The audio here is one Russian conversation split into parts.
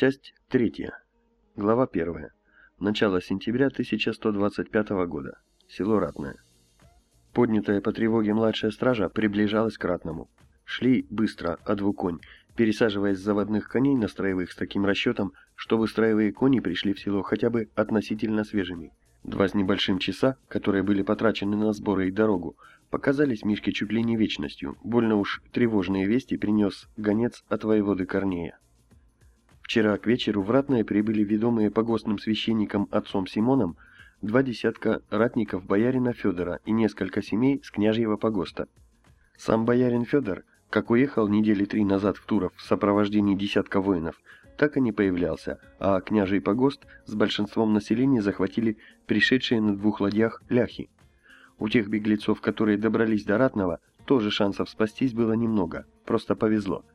Часть третья. Глава первая. Начало сентября 1125 года. Село Ратное. Поднятая по тревоге младшая стража приближалась к Ратному. Шли быстро, а двуконь, пересаживаясь с заводных коней на строевых с таким расчетом, чтобы строевые кони пришли в село хотя бы относительно свежими. Два с небольшим часа, которые были потрачены на сборы и дорогу, показались Мишке чуть ли не вечностью. Больно уж тревожные вести принес гонец от воеводы Корнея. Вчера к вечеру в Ратное прибыли ведомые погостным священником отцом Симоном два десятка ратников боярина Федора и несколько семей с княжьего погоста. Сам боярин Федор, как уехал недели три назад в Туров в сопровождении десятка воинов, так и не появлялся, а княжий погост с большинством населения захватили пришедшие на двух ладьях ляхи. У тех беглецов, которые добрались до Ратного, тоже шансов спастись было немного, просто повезло –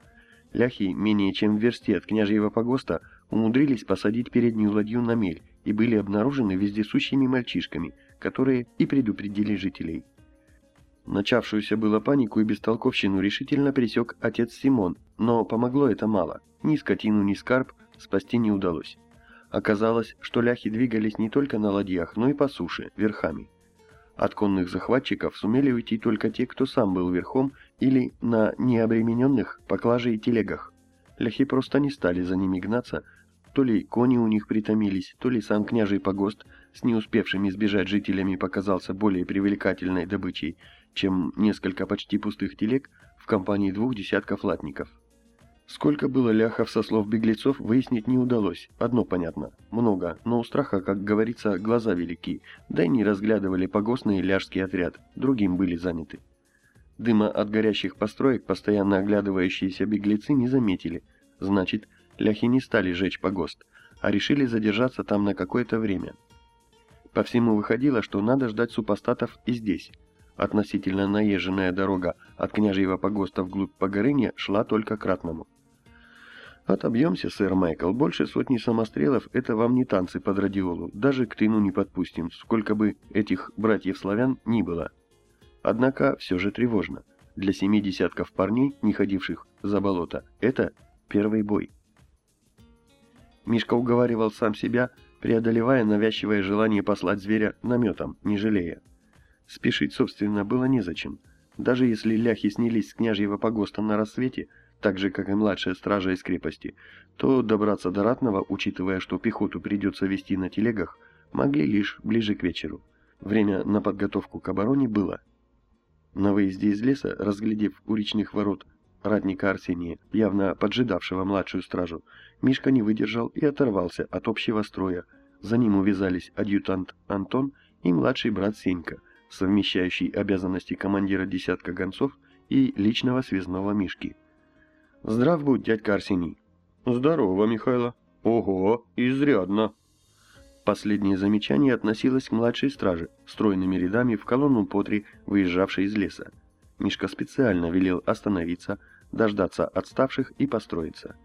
Ляхи, менее чем в версте от княжьего погоста, умудрились посадить переднюю ладью на мель и были обнаружены вездесущими мальчишками, которые и предупредили жителей. Начавшуюся было панику и бестолковщину решительно пресек отец Симон, но помогло это мало. Ни скотину, ни скарб спасти не удалось. Оказалось, что ляхи двигались не только на ладьях, но и по суше, верхами. От конных захватчиков сумели уйти только те, кто сам был верхом или на необремененных поклажей телегах. Ляхи просто не стали за ними гнаться, то ли кони у них притомились, то ли сам княжий погост с не успевшими сбежать жителями показался более привлекательной добычей, чем несколько почти пустых телег в компании двух десятков латников. Сколько было ляхов со слов беглецов, выяснить не удалось. Одно понятно. Много, но у страха, как говорится, глаза велики. Да и не разглядывали погостный ляжский отряд. Другим были заняты. Дыма от горящих построек, постоянно оглядывающиеся беглецы, не заметили. Значит, ляхи не стали жечь погост, а решили задержаться там на какое-то время. По всему выходило, что надо ждать супостатов и здесь. Относительно наезженная дорога от княжьего погоста вглубь Погорыня шла только к. «Отобьемся, сэр Майкл, больше сотни самострелов — это вам не танцы под радиолу, даже к тыну не подпустим, сколько бы этих братьев-славян ни было». Однако все же тревожно. Для семи десятков парней, не ходивших за болото, это первый бой. Мишка уговаривал сам себя, преодолевая навязчивое желание послать зверя наметом, не жалея. Спешить, собственно, было незачем. Даже если ляхи снялись с княжьего погоста на рассвете, так же, как и младшая стража из крепости, то добраться до Ратного, учитывая, что пехоту придется вести на телегах, могли лишь ближе к вечеру. Время на подготовку к обороне было. На выезде из леса, разглядев у речных ворот ратника Арсения, явно поджидавшего младшую стражу, Мишка не выдержал и оторвался от общего строя. За ним увязались адъютант Антон и младший брат Сенька, совмещающий обязанности командира десятка гонцов и личного связного Мишки. Здрав будь, дядька Арсений. Здорово, Михайло. Ого, изрядно. Последнее замечание относилось к младшей страже, стройными рядами в колонну по три, выезжавшей из леса. Мишка специально велел остановиться, дождаться отставших и построиться.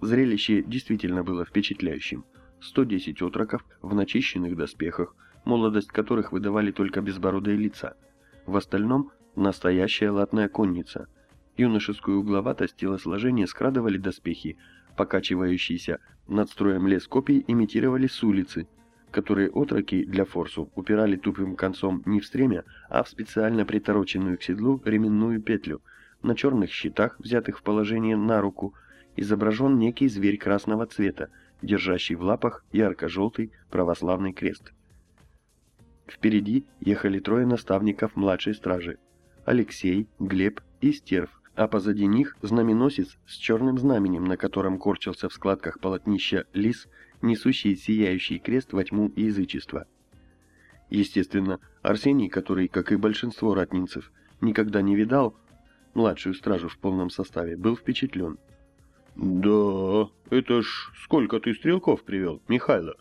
Зрелище действительно было впечатляющим. 110 отроков в начищенных доспехах, молодость которых выдавали только безбородые лица. В остальном настоящая латная конница – Юношескую угловатость телосложения скрадывали доспехи, покачивающиеся над строем лес копий имитировали с улицы, которые отроки для форсу упирали тупым концом не в стремя, а в специально притороченную к седлу ременную петлю. На черных щитах, взятых в положение на руку, изображен некий зверь красного цвета, держащий в лапах ярко-желтый православный крест. Впереди ехали трое наставников младшей стражи – Алексей, Глеб и Стерв, а позади них знаменосец с черным знаменем, на котором корчился в складках полотнища лис, несущий сияющий крест во тьму и язычество. Естественно, Арсений, который, как и большинство ратнинцев, никогда не видал младшую стражу в полном составе, был впечатлен. «Да, это ж сколько ты стрелков привел, Михайло?»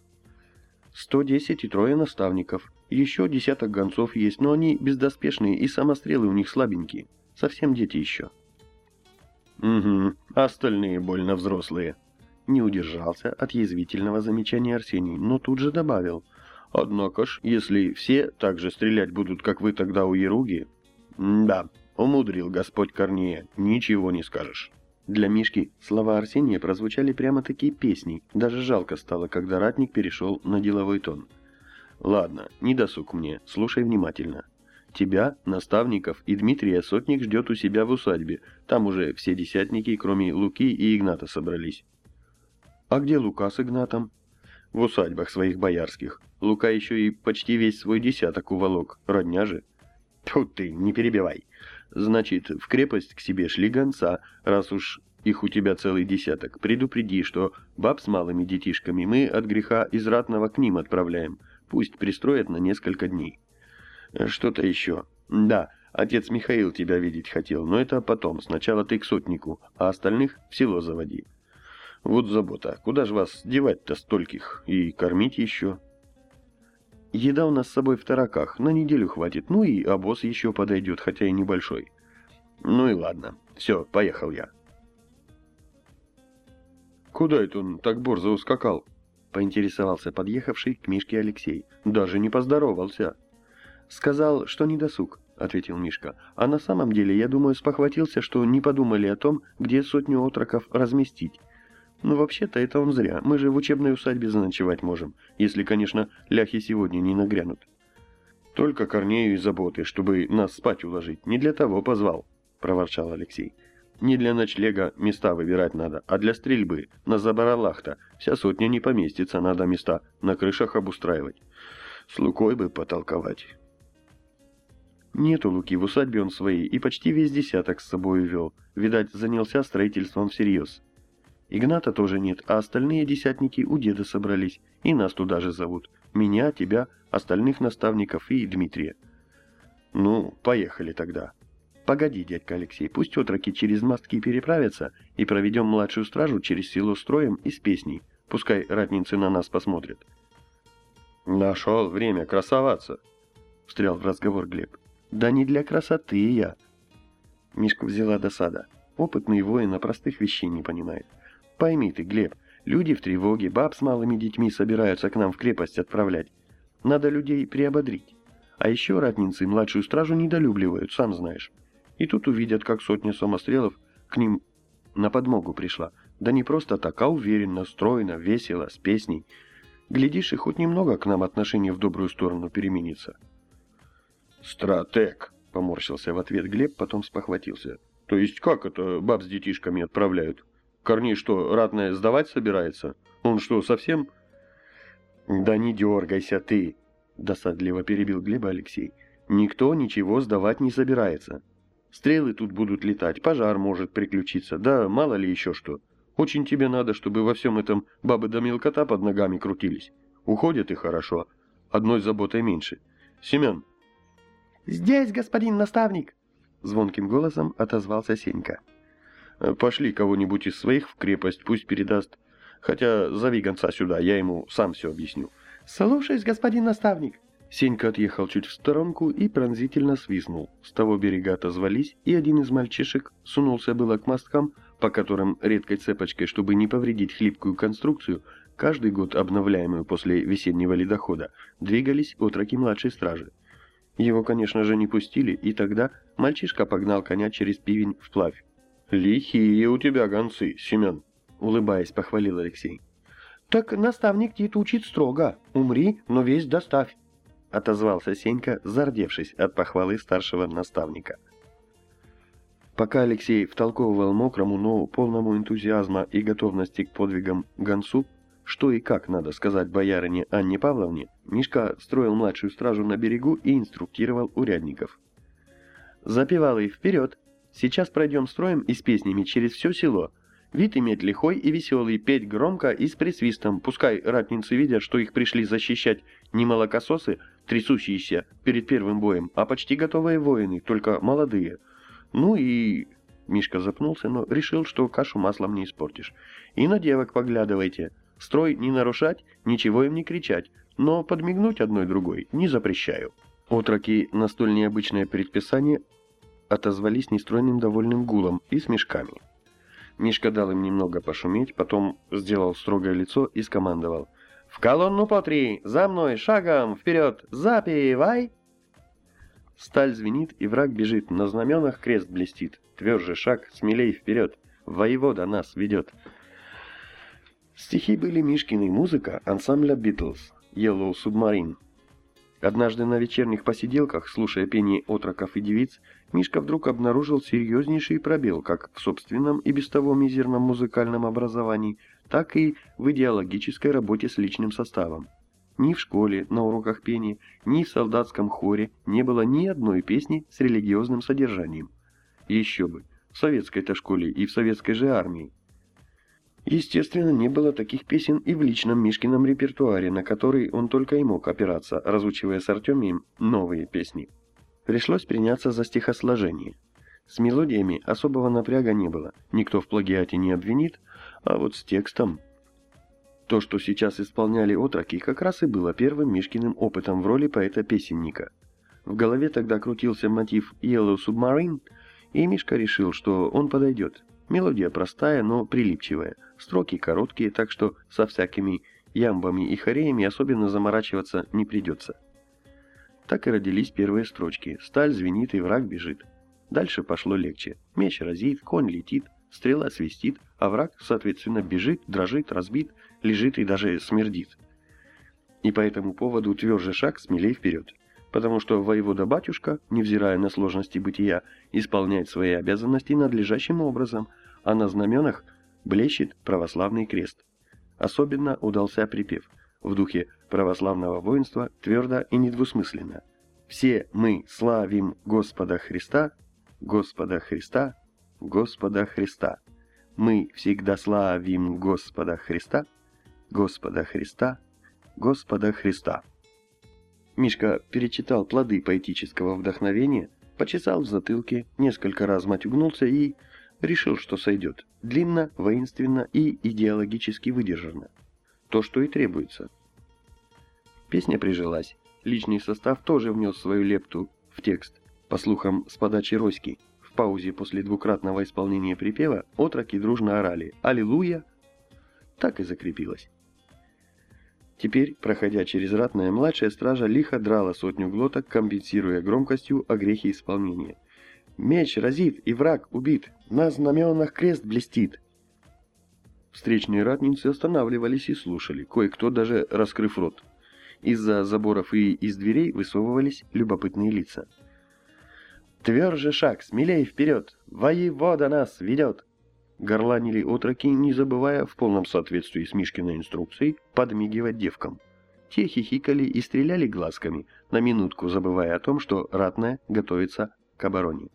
«Сто десять и трое наставников. Еще десяток гонцов есть, но они бездоспешные и самострелы у них слабенькие. Совсем дети еще». Угу, остальные больно взрослые. Не удержался от язвительного замечания Арсений, но тут же добавил. Однако ж, если все так же стрелять будут, как вы тогда у Еруги... Да, умудрил Господь Корнея, ничего не скажешь. Для Мишки слова Арсения прозвучали прямо-таки песней, даже жалко стало, когда ратник перешел на деловой тон. «Ладно, не досуг мне, слушай внимательно. Тебя, наставников и Дмитрия Сотник ждет у себя в усадьбе, там уже все десятники, кроме Луки и Игната, собрались». «А где Лука с Игнатом?» «В усадьбах своих боярских. Лука еще и почти весь свой десяток уволок, родня же». «Тут ты, не перебивай. Значит, в крепость к себе шли гонца, раз уж их у тебя целый десяток. Предупреди, что баб с малыми детишками мы от греха из к ним отправляем. Пусть пристроят на несколько дней. Что-то еще. Да, отец Михаил тебя видеть хотел, но это потом. Сначала ты к сотнику, а остальных в село заводи. Вот забота. Куда же вас девать-то стольких? И кормить еще? Еда у нас с собой в тараках, на неделю хватит, ну и обоз еще подойдет, хотя и небольшой. Ну и ладно, все, поехал я. Куда это он так борзо ускакал? Поинтересовался подъехавший к Мишке Алексей. Даже не поздоровался. Сказал, что не досуг, ответил Мишка. А на самом деле, я думаю, спохватился, что не подумали о том, где сотню отроков разместить. Ну, вообще-то это он зря. Мы же в учебной усадьбе заночевать можем, если, конечно, ляхи сегодня не нагрянут. Только Корнею и заботы, чтобы нас спать уложить. Не для того позвал, проворчал Алексей. Не для ночлега места выбирать надо, а для стрельбы. На Забаралахта вся сотня не поместится, надо места на крышах обустраивать. С Лукой бы потолковать. Нету Луки в усадьбе он своей и почти весь десяток с собой увел. Видать, занялся строительством всерьез. Игната тоже нет, а остальные десятники у деда собрались, и нас туда же зовут. Меня, тебя, остальных наставников и Дмитрия. Ну, поехали тогда. Погоди, дядька Алексей, пусть отроки через мостки переправятся, и проведем младшую стражу через село строем и с песней. Пускай ратницы на нас посмотрят. Нашел время красоваться, встрял в разговор Глеб. Да не для красоты я. Мишка взяла досада. Опытный воин, а простых вещей не понимает. Пойми ты, Глеб, люди в тревоге, баб с малыми детьми собираются к нам в крепость отправлять. Надо людей приободрить. А еще ратницы младшую стражу недолюбливают, сам знаешь. И тут увидят, как сотня самострелов к ним на подмогу пришла. Да не просто так, а уверенно, стройно, весело, с песней. Глядишь, и хоть немного к нам отношение в добрую сторону переменится. «Стратег!» — поморщился в ответ Глеб, потом спохватился. «То есть как это баб с детишками отправляют? Корней что, ратное сдавать собирается? Он что, совсем...» «Да не дергайся ты!» — досадливо перебил Глеба Алексей. «Никто ничего сдавать не собирается. Стрелы тут будут летать, пожар может приключиться, да мало ли еще что. Очень тебе надо, чтобы во всем этом бабы до да мелкота под ногами крутились. Уходят и хорошо, одной заботой меньше. Семен!» «Здесь, господин наставник!» Звонким голосом отозвался Сенька. Э, пошли кого-нибудь из своих в крепость, пусть передаст. Хотя зови гонца сюда, я ему сам все объясню. Слушаюсь, господин наставник. Сенька отъехал чуть в сторонку и пронзительно свистнул. С того берега отозвались, и один из мальчишек сунулся было к мосткам, по которым редкой цепочкой, чтобы не повредить хлипкую конструкцию, каждый год обновляемую после весеннего ледохода, двигались отроки младшей стражи. Его, конечно же, не пустили, и тогда мальчишка погнал коня через пивень вплавь. «Лихие у тебя гонцы, Семен», — улыбаясь, похвалил Алексей. «Так наставник Тит учит строго. Умри, но весь доставь», — отозвался Сенька, зардевшись от похвалы старшего наставника. Пока Алексей втолковывал мокрому, но полному энтузиазма и готовности к подвигам гонцу, что и как надо сказать боярине Анне Павловне, Мишка строил младшую стражу на берегу и инструктировал урядников. «Запевалый вперед!» Сейчас пройдем строем и с песнями через все село. Вид иметь лихой и веселый, петь громко и с присвистом. Пускай ратницы видят, что их пришли защищать не молокососы, трясущиеся перед первым боем, а почти готовые воины, только молодые. Ну и... Мишка запнулся, но решил, что кашу маслом не испортишь. И на девок поглядывайте. Строй не нарушать, ничего им не кричать, но подмигнуть одной другой не запрещаю. Отроки на столь необычное предписание отозвались нестройным довольным гулом и смешками. Мишка дал им немного пошуметь, потом сделал строгое лицо и скомандовал. «В колонну по три! За мной! Шагом! Вперед! Запивай!» Сталь звенит, и враг бежит, на знаменах крест блестит. Тверже шаг, смелей вперед. воевода нас ведет. Стихи были Мишкины, музыка ансамбля «Битлз», «Yellow Submarine». Однажды на вечерних посиделках, слушая пение отроков и девиц, Мишка вдруг обнаружил серьезнейший пробел как в собственном и без того мизерном музыкальном образовании, так и в идеологической работе с личным составом. Ни в школе, на уроках пения, ни в солдатском хоре не было ни одной песни с религиозным содержанием. Еще бы, в советской-то школе и в советской же армии. Естественно, не было таких песен и в личном Мишкином репертуаре, на который он только и мог опираться, разучивая с Артемием новые песни. Пришлось приняться за стихосложение. С мелодиями особого напряга не было, никто в плагиате не обвинит, а вот с текстом... То, что сейчас исполняли отроки, как раз и было первым Мишкиным опытом в роли поэта-песенника. В голове тогда крутился мотив «Yellow Submarine», и Мишка решил, что он подойдет. Мелодия простая, но прилипчивая, строки короткие, так что со всякими ямбами и хореями особенно заморачиваться не придется. Так и родились первые строчки «Сталь звенит и враг бежит». Дальше пошло легче. Меч разит, конь летит, стрела свистит, а враг, соответственно, бежит, дрожит, разбит, лежит и даже смердит. И по этому поводу тверже шаг, смелей вперед потому что воевода-батюшка, невзирая на сложности бытия, исполняет свои обязанности надлежащим образом, а на знаменах блещет православный крест. Особенно удался припев в духе православного воинства твердо и недвусмысленно. «Все мы славим Господа Христа, Господа Христа, Господа Христа. Мы всегда славим Господа Христа, Господа Христа, Господа Христа». Мишка перечитал плоды поэтического вдохновения, почесал в затылке, несколько раз матюгнулся и решил, что сойдет. Длинно, воинственно и идеологически выдержанно. То, что и требуется. Песня прижилась. Личный состав тоже внес свою лепту в текст. По слухам, с подачи Роськи. В паузе после двукратного исполнения припева отроки дружно орали «Аллилуйя!» Так и закрепилось. Теперь, проходя через ратное, младшая стража лихо драла сотню глоток, компенсируя громкостью огрехи исполнения. «Меч разит, и враг убит! На знаменах крест блестит!» Встречные ратницы останавливались и слушали, кое-кто даже раскрыв рот. Из-за заборов и из дверей высовывались любопытные лица. «Тверже шаг, смелей вперед! Воевода нас ведет!» Горланили отроки, не забывая, в полном соответствии с Мишкиной инструкцией, подмигивать девкам. Те хихикали и стреляли глазками, на минутку забывая о том, что ратная готовится к обороне.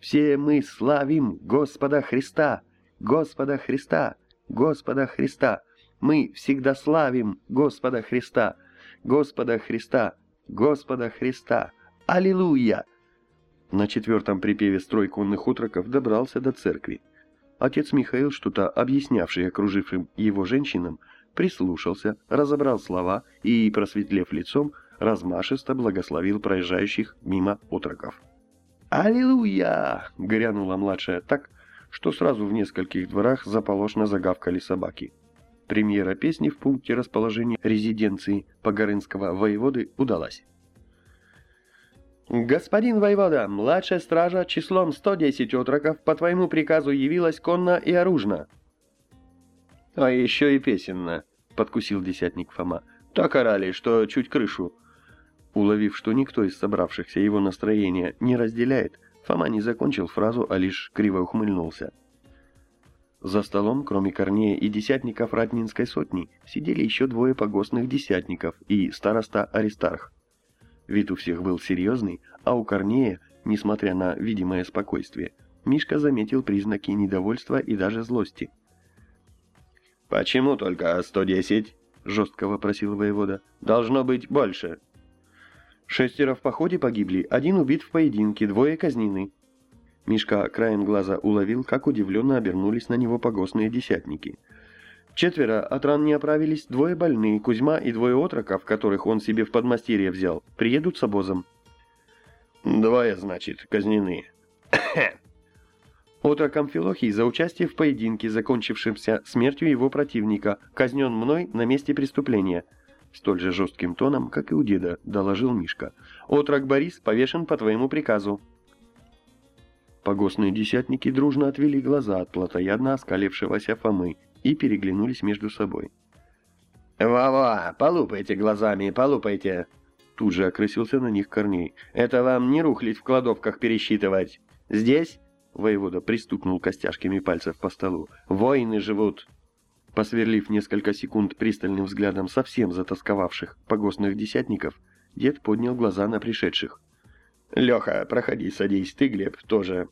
«Все мы славим Господа Христа! Господа Христа! Господа Христа! Мы всегда славим Господа Христа! Господа Христа! Господа Христа! Аллилуйя!» На четвертом припеве строй конных утроков добрался до церкви. Отец Михаил, что-то объяснявший окружившим его женщинам, прислушался, разобрал слова и, просветлев лицом, размашисто благословил проезжающих мимо отроков. «Аллилуйя!» — грянула младшая так, что сразу в нескольких дворах заполошно загавкали собаки. Премьера песни в пункте расположения резиденции Погорынского воеводы удалась. «Господин воевода, младшая стража числом 110 отроков по твоему приказу явилась конно и оружно». «А еще и песенно», — подкусил десятник Фома. «Так орали, что чуть крышу». Уловив, что никто из собравшихся его настроения не разделяет, Фома не закончил фразу, а лишь криво ухмыльнулся. За столом, кроме Корнея и десятников Ратнинской сотни, сидели еще двое погостных десятников и староста Аристарх. Вид у всех был серьезный, а у Корнея, несмотря на видимое спокойствие, Мишка заметил признаки недовольства и даже злости. «Почему только 110?» — жестко вопросил воевода. «Должно быть больше». «Шестеро в походе погибли, один убит в поединке, двое казнены». Мишка краем глаза уловил, как удивленно обернулись на него погостные десятники — Четверо от ран не оправились, двое больные, Кузьма и двое отроков, которых он себе в подмастерье взял, приедут с обозом. Двое, значит, казнены. Отрок Амфилохий за участие в поединке, закончившемся смертью его противника, казнен мной на месте преступления. Столь же жестким тоном, как и у деда, доложил Мишка. Отрок Борис повешен по твоему приказу. Погостные десятники дружно отвели глаза от плотоядно оскалившегося Фомы и переглянулись между собой. «Во-во, полупайте глазами, полупайте!» Тут же окрысился на них Корней. «Это вам не рухлить в кладовках пересчитывать. Здесь Воевода пристукнул костяшками пальцев по столу. «Воины живут!» Посверлив несколько секунд пристальным взглядом совсем затасковавших погостных десятников, дед поднял глаза на пришедших. «Леха, проходи, садись, ты, Глеб, тоже.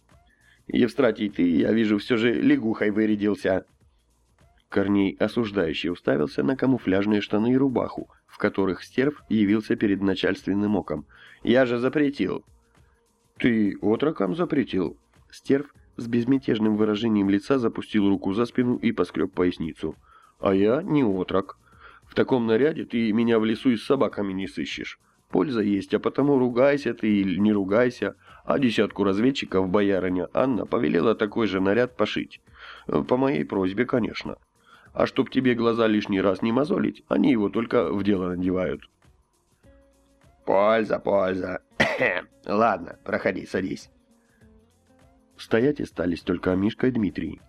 Евстратий, ты, я вижу, все же лягухой вырядился». Корней осуждающе уставился на камуфляжные штаны и рубаху, в которых стерв явился перед начальственным оком. «Я же запретил». «Ты отрокам запретил?» Стерв с безмятежным выражением лица запустил руку за спину и поскреб поясницу. «А я не отрок. В таком наряде ты меня в лесу и с собаками не сыщешь. Польза есть, а потому ругайся ты или не ругайся. А десятку разведчиков боярыня Анна повелела такой же наряд пошить. По моей просьбе, конечно. А чтоб тебе глаза лишний раз не мозолить, они его только в дело надевают». «Польза, польза. Ладно, проходи, садись». Стоять остались только Мишка и Дмитрий.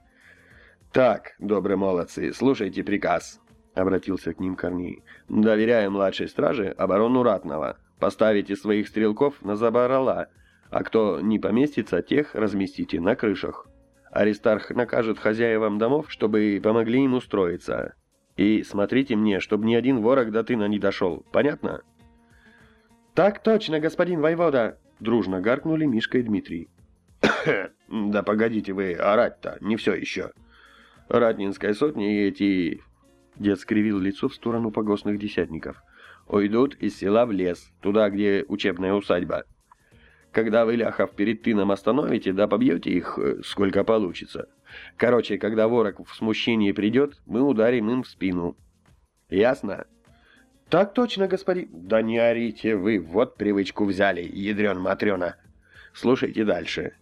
«Так, добрые молодцы, слушайте приказ», — обратился к ним Корней. «Доверяем младшей страже оборону Ратного. Поставите своих стрелков на заборола, а кто не поместится, тех разместите на крышах. Аристарх накажет хозяевам домов, чтобы помогли им устроиться. И смотрите мне, чтобы ни один ворог до тына не дошел. Понятно?» «Так точно, господин воевода!» — дружно гаркнули Мишка и Дмитрий. Да погодите вы, орать-то, не все еще. Ратнинская сотня и эти... Дед скривил лицо в сторону погостных десятников. Уйдут из села в лес, туда, где учебная усадьба. Когда вы, ляхов, перед тыном остановите, да побьете их, э, сколько получится. Короче, когда ворог в смущении придет, мы ударим им в спину. Ясно? Так точно, господин. Да не орите вы, вот привычку взяли, ядрен-матрена. Слушайте дальше.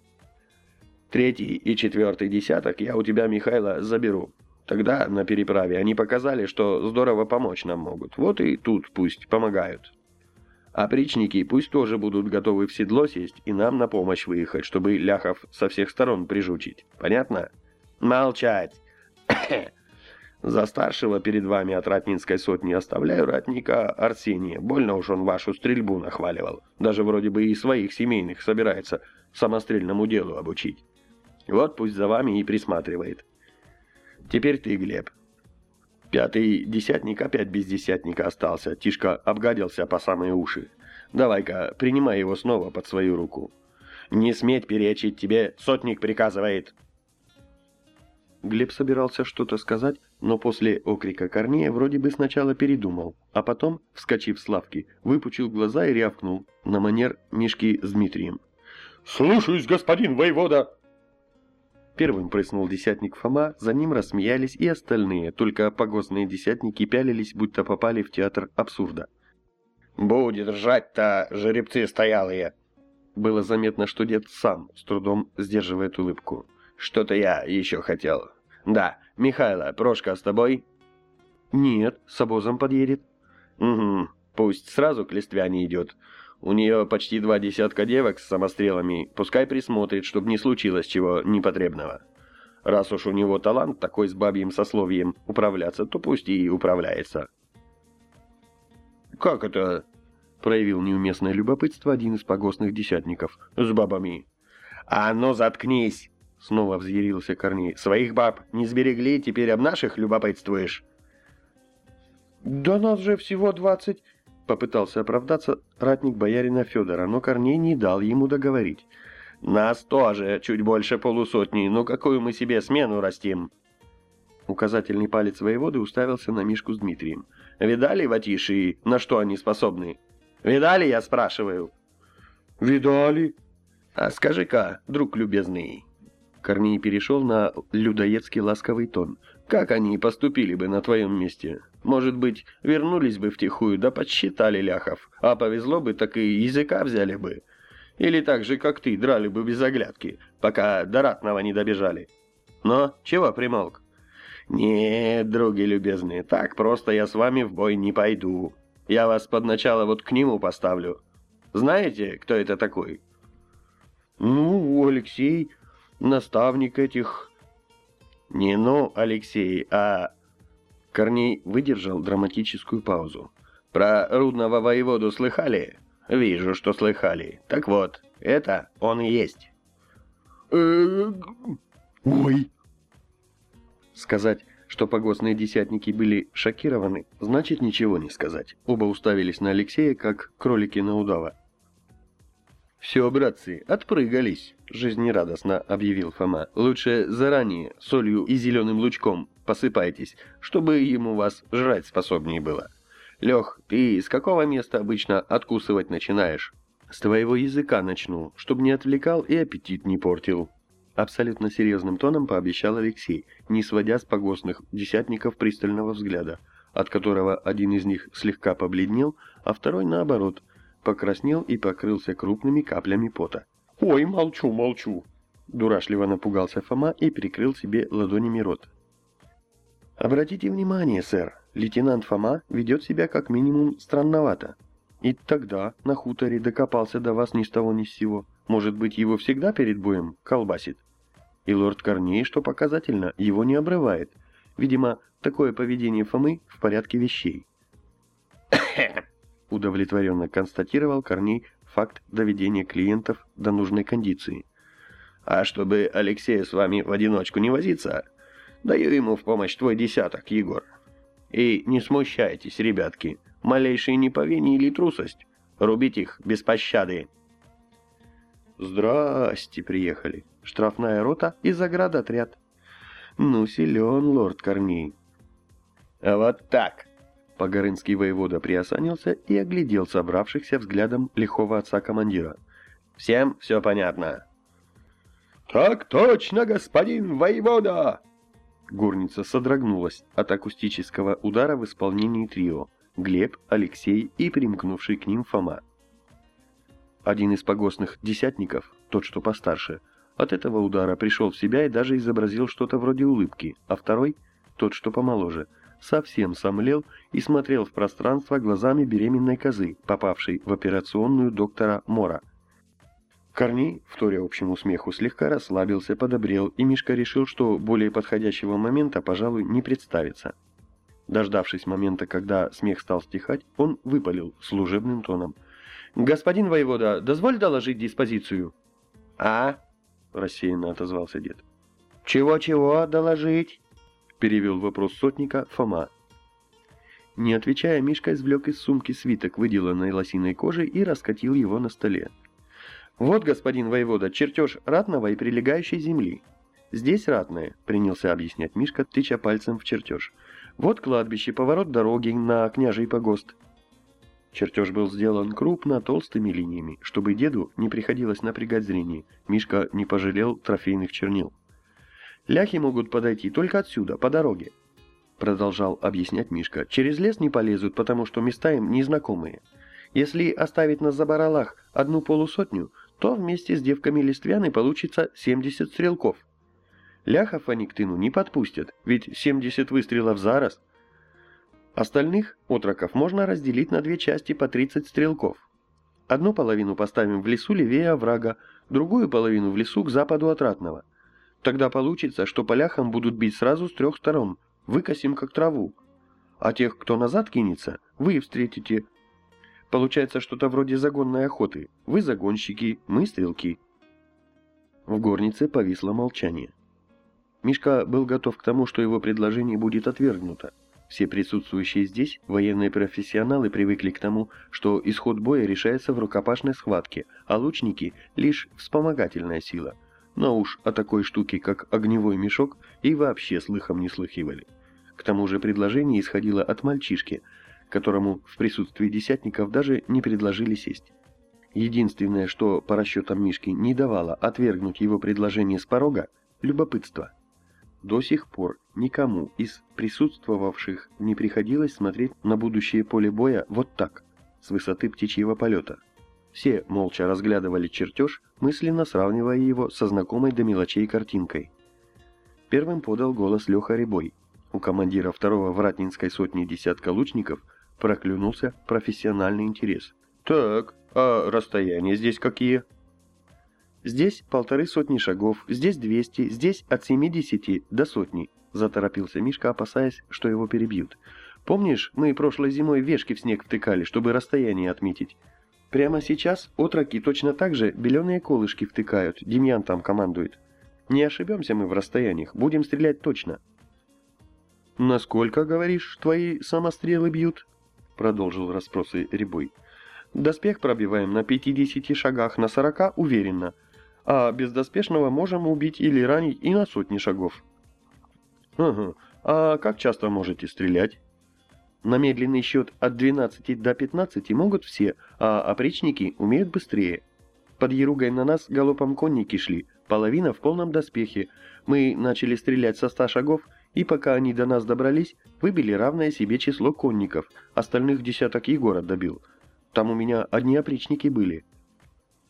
Третий и четвертый десяток я у тебя, Михайло, заберу. Тогда на переправе они показали, что здорово помочь нам могут. Вот и тут пусть помогают. А причники пусть тоже будут готовы в седло сесть и нам на помощь выехать, чтобы ляхов со всех сторон прижучить. Понятно? Молчать! За старшего перед вами от ратнинской сотни оставляю ратника Арсения. Больно уж он вашу стрельбу нахваливал. Даже вроде бы и своих семейных собирается самострельному делу обучить. Вот пусть за вами и присматривает. Теперь ты, Глеб. Пятый десятник опять без десятника остался. Тишка обгадился по самые уши. Давай-ка, принимай его снова под свою руку. Не сметь перечить, тебе сотник приказывает. Глеб собирался что-то сказать, но после окрика Корнея вроде бы сначала передумал, а потом, вскочив с лавки, выпучил глаза и рявкнул на манер Мишки с Дмитрием. «Слушаюсь, господин воевода!» Первым прыснул десятник Фома, за ним рассмеялись и остальные, только погостные десятники пялились, будто попали в театр абсурда. «Будет ржать-то, жеребцы стоялые!» Было заметно, что дед сам с трудом сдерживает улыбку. «Что-то я еще хотел. Да, Михайло, Прошка с тобой?» «Нет, с обозом подъедет». «Угу, пусть сразу к Листвяне идет. У нее почти два десятка девок с самострелами, пускай присмотрит, чтобы не случилось чего непотребного. Раз уж у него талант такой с бабьим сословием управляться, то пусть и управляется. «Как это?» — проявил неуместное любопытство один из погостных десятников. «С бабами». «А ну заткнись!» — снова взъярился Корней. «Своих баб не сберегли, теперь об наших любопытствуешь». «Да нас же всего двадцать...» Попытался оправдаться ратник боярина Федора, но Корней не дал ему договорить. «Нас тоже чуть больше полусотни, но какую мы себе смену растим?» Указательный палец воеводы уставился на Мишку с Дмитрием. «Видали, Ватиши, на что они способны? Видали, я спрашиваю?» «Видали». «А скажи-ка, друг любезный...» Корней перешел на людоедский ласковый тон. «Как они поступили бы на твоем месте? Может быть, вернулись бы втихую, да подсчитали ляхов, а повезло бы, так и языка взяли бы. Или так же, как ты, драли бы без оглядки, пока до ратного не добежали. Но чего примолк? Нет, други любезные, так просто я с вами в бой не пойду. Я вас под начало вот к нему поставлю. Знаете, кто это такой? Ну, Алексей, наставник этих... Не ну, Алексей, а... Корней выдержал драматическую паузу. Про рудного воеводу слыхали? Вижу, что слыхали. Так вот, это он и есть. Ой. Сказать, что погостные десятники были шокированы, значит ничего не сказать. Оба уставились на Алексея, как кролики на удава. «Все, братцы, отпрыгались», — жизнерадостно объявил Фома. «Лучше заранее солью и зеленым лучком посыпайтесь, чтобы ему вас жрать способнее было. Лех, ты с какого места обычно откусывать начинаешь?» «С твоего языка начну, чтобы не отвлекал и аппетит не портил», Абсолютно серьезным тоном пообещал Алексей, не сводя с погостных десятников пристального взгляда, от которого один из них слегка побледнел, а второй, наоборот, покраснел и покрылся крупными каплями пота. Ой, молчу, молчу. Дурашливо напугался Фома и прикрыл себе ладонями рот. «Обратите внимание, сэр, лейтенант Фома ведет себя как минимум странновато. И тогда на хуторе докопался до вас ни с того ни с сего. Может быть, его всегда перед боем колбасит?» И лорд Корней, что показательно, его не обрывает. Видимо, такое поведение Фомы в порядке вещей. Удовлетворенно констатировал Корней факт доведения клиентов до нужной кондиции. А чтобы Алексея с вами в одиночку не возиться, даю ему в помощь твой десяток, Егор. И не смущайтесь, ребятки, малейшие неповиние или трусость, рубить их без пощады. Здрасте, приехали штрафная рота и заградотряд. Ну, силен лорд Корней. А вот так. Погорынский воевода приосанился и оглядел собравшихся взглядом лихого отца командира. Всем все понятно. Так точно, господин воевода! Горница содрогнулась от акустического удара в исполнении трио. Глеб, Алексей и примкнувший к ним Фома. Один из погостных десятников, тот, что постарше, от этого удара пришел в себя и даже изобразил что-то вроде улыбки, а второй, тот, что помоложе, совсем сомлел и смотрел в пространство глазами беременной козы, попавшей в операционную доктора Мора. Корней, вторя общему смеху, слегка расслабился, подобрел, и Мишка решил, что более подходящего момента, пожалуй, не представится. Дождавшись момента, когда смех стал стихать, он выпалил служебным тоном. «Господин воевода, дозволь доложить диспозицию?» «А?» — рассеянно отозвался дед. «Чего-чего доложить?» — перевел вопрос сотника Фома. Не отвечая, Мишка извлек из сумки свиток, выделанной лосиной кожей, и раскатил его на столе. «Вот, господин воевода, чертеж ратного и прилегающей земли. Здесь ратное», — принялся объяснять Мишка, тыча пальцем в чертеж. «Вот кладбище, поворот дороги на княжий погост. Чертеж был сделан крупно, толстыми линиями, чтобы деду не приходилось напрягать зрение. Мишка не пожалел трофейных чернил. «Ляхи могут подойти только отсюда, по дороге», — продолжал объяснять Мишка. «Через лес не полезут, потому что места им незнакомые. Если оставить на забаралах одну полусотню, то вместе с девками Листвяны получится 70 стрелков. Ляхов они к тыну не подпустят, ведь 70 выстрелов за раз — Остальных отроков можно разделить на две части по 30 стрелков. Одну половину поставим в лесу левее оврага, другую половину в лесу к западу от Ратного. Тогда получится, что поляхам будут бить сразу с трех сторон, выкосим как траву. А тех, кто назад кинется, вы встретите. Получается что-то вроде загонной охоты. Вы загонщики, мы стрелки. В горнице повисло молчание. Мишка был готов к тому, что его предложение будет отвергнуто. Все присутствующие здесь, военные профессионалы, привыкли к тому, что исход боя решается в рукопашной схватке, а лучники – лишь вспомогательная сила. Но уж о такой штуке, как огневой мешок, и вообще слыхом не слыхивали. К тому же предложение исходило от мальчишки, которому в присутствии десятников даже не предложили сесть. Единственное, что по расчетам Мишки не давало отвергнуть его предложение с порога – любопытство – до сих пор никому из присутствовавших не приходилось смотреть на будущее поле боя вот так, с высоты птичьего полета. Все молча разглядывали чертеж, мысленно сравнивая его со знакомой до мелочей картинкой. Первым подал голос Леха Рябой. У командира второго вратнинской сотни десятка лучников проклюнулся профессиональный интерес. «Так, а расстояния здесь какие?» Здесь полторы сотни шагов, здесь двести, здесь от семидесяти до сотни», — заторопился Мишка, опасаясь, что его перебьют. «Помнишь, мы прошлой зимой вешки в снег втыкали, чтобы расстояние отметить? Прямо сейчас отроки точно так же беленые колышки втыкают, Демьян там командует. Не ошибемся мы в расстояниях, будем стрелять точно». «Насколько, говоришь, твои самострелы бьют?» — продолжил расспросы Рябой. «Доспех пробиваем на 50 шагах, на 40 уверенно, а без доспешного можем убить или ранить и на сотни шагов». «Ага, а как часто можете стрелять?» На медленный счет от 12 до 15 могут все, а опричники умеют быстрее. Под Еругой на нас галопом конники шли, половина в полном доспехе. Мы начали стрелять со 100 шагов, и пока они до нас добрались, выбили равное себе число конников, остальных десяток Егора добил. Там у меня одни опричники были.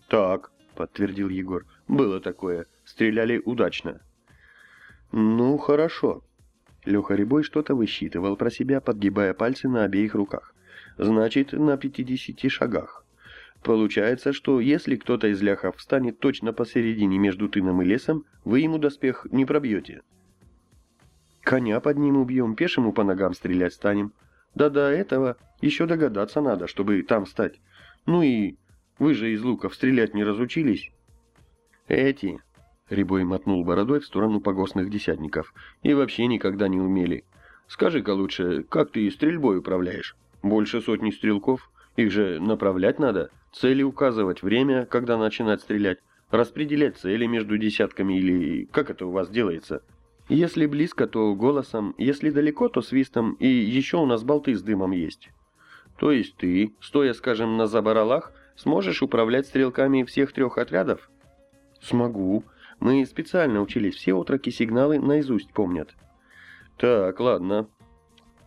«Так», — подтвердил Егор, — «было такое. Стреляли удачно». «Ну, хорошо», Леха Рябой что-то высчитывал про себя, подгибая пальцы на обеих руках. Значит, на 50 шагах. Получается, что если кто-то из ляхов встанет точно посередине между тыном и лесом, вы ему доспех не пробьете. Коня под ним убьем, пешему по ногам стрелять станем. Да до этого еще догадаться надо, чтобы там стать. Ну и вы же из луков стрелять не разучились. Эти, Рябой мотнул бородой в сторону погостных десятников. «И вообще никогда не умели. Скажи-ка лучше, как ты стрельбой управляешь? Больше сотни стрелков? Их же направлять надо, цели указывать, время, когда начинать стрелять, распределять цели между десятками или как это у вас делается? Если близко, то голосом, если далеко, то свистом, и еще у нас болты с дымом есть. То есть ты, стоя, скажем, на забаралах, сможешь управлять стрелками всех трех отрядов? Смогу. Мы специально учились, все отроки сигналы наизусть помнят. Так, ладно.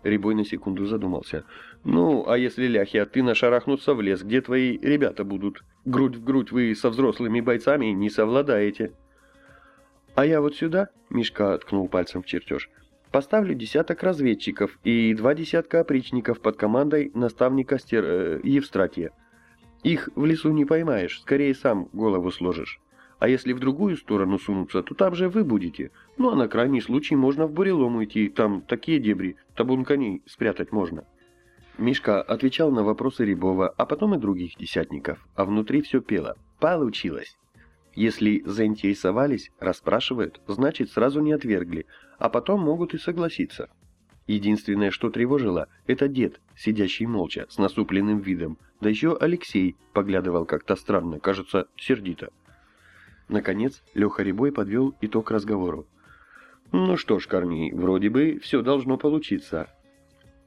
Рябой на секунду задумался. Ну, а если ляхи от тына шарахнутся в лес, где твои ребята будут? Грудь в грудь вы со взрослыми бойцами не совладаете. А я вот сюда, Мишка ткнул пальцем в чертеж, поставлю десяток разведчиков и два десятка опричников под командой наставника Стер... Э, Евстратия. Их в лесу не поймаешь, скорее сам голову сложишь. А если в другую сторону сунуться, то там же вы будете. Ну а на крайний случай можно в бурелом уйти, там такие дебри, табун коней спрятать можно. Мишка отвечал на вопросы Рябова, а потом и других десятников, а внутри все пело. Получилось. Если заинтересовались, расспрашивают, значит сразу не отвергли, а потом могут и согласиться. Единственное, что тревожило, это дед, сидящий молча, с насупленным видом, да еще Алексей поглядывал как-то странно, кажется, сердито. Наконец, Леха Рябой подвел итог разговору. «Ну что ж, Корней, вроде бы все должно получиться».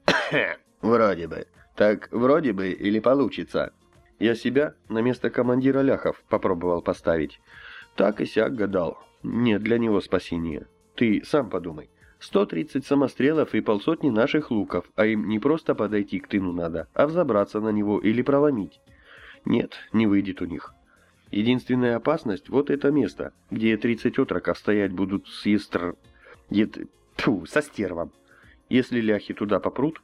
«Вроде бы. Так вроде бы или получится?» Я себя на место командира Ляхов попробовал поставить. Так и сяк гадал. Нет для него спасения. Ты сам подумай. 130 самострелов и полсотни наших луков, а им не просто подойти к тыну надо, а взобраться на него или проломить. Нет, не выйдет у них. Единственная опасность — вот это место, где 30 отроков стоять будут с естр... Ед... Тьфу, со стервом. Если ляхи туда попрут...